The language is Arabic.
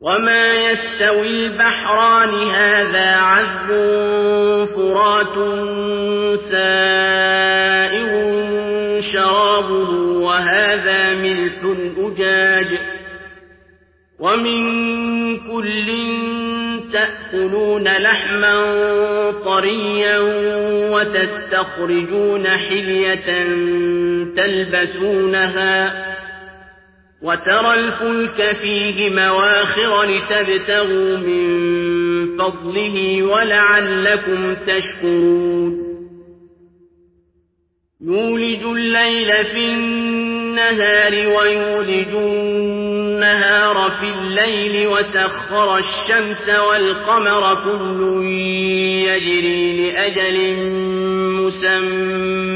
وما يستوي البحران هذا عذب فرات سائر شرابه وهذا ملح أجاج ومن كل تأكلون لحما طريا وتستخرجون حلية تلبسونها وترى الفلك فيه مواخر لتبتغوا من فضله ولعلكم تشكرون. يولج الليل في النهار ويولج النهار في الليل وسخر الشمس والقمر كل يجري لأجل مسمى.